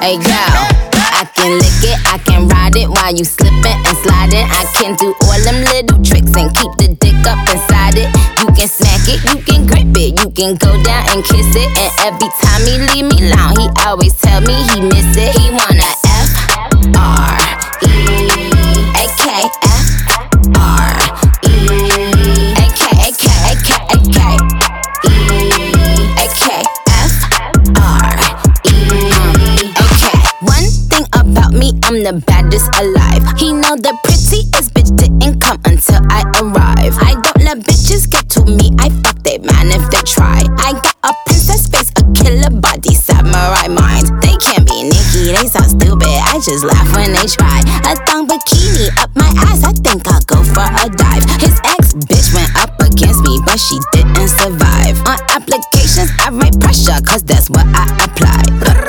Hey girl, I can lick it, I can ride it while you slipping and sliding. I can do all them little tricks and keep the dick up inside it. You can smack it, you can grip it, you can go down and kiss it. And every time he leave me alone, he always tell me he miss it. He wanna the baddest alive. He know the prettiest bitch didn't come until I arrive. I don't let bitches get to me. I fuck they man if they try. I got a princess face, a killer body, samurai mind. They can't be Nicki, they so stupid. I just laugh when they try. A thong bikini up my ass. I think I'll go for a dive. His ex bitch went up against me, but she didn't survive. On applications, I write pressure, cause that's what I apply.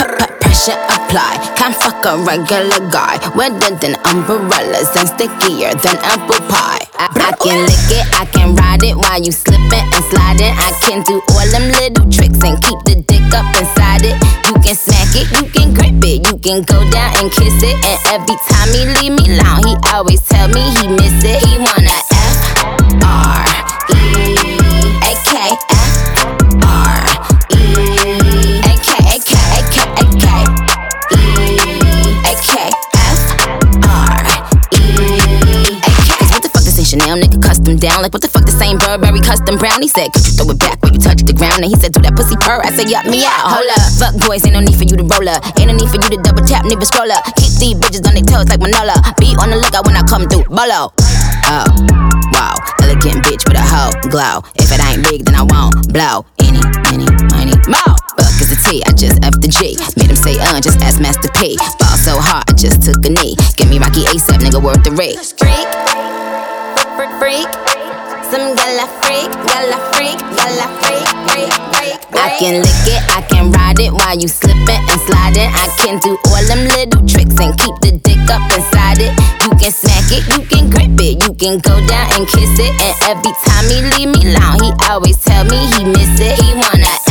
Can't fuck a regular guy. Wetter than umbrellas and stickier than apple pie. I, I can lick it, I can ride it while you slipping and sliding. I can do all them little tricks and keep the dick up inside it. You can smack it, you can grip it, you can go down and kiss it. And every time he leave me alone, he always tell me he miss it. He wanna Nigga custom down? Like what the fuck the same Burberry custom brown? He said, could you throw it back when you touch the ground? And he said, do that pussy purr. I said, yup me out. Hold up, fuck boys, ain't no need for you to roll up. Ain't no need for you to double tap, nigga scroll up. Keep these bitches on their toes like Manolo. Be on the lookout when I come through. Bolo. Oh, wow, elegant bitch with a hoe glow. If it ain't big, then I won't blow. Any, any, money, more. Fuck is the T, I just F the G. Made him say, uh, just ask Master P. Ball so hard, I just took a knee. Give me Rocky ASAP, nigga, worth the rate. Freak, freak. Some gala freak, gala freak, gala freak, freak, freak. I can lick it, I can ride it while you slipping and sliding. I can do all them little tricks and keep the dick up inside it. You can smack it, you can grip it, you can go down and kiss it. And every time he leave me alone, he always tell me he miss it. He wanna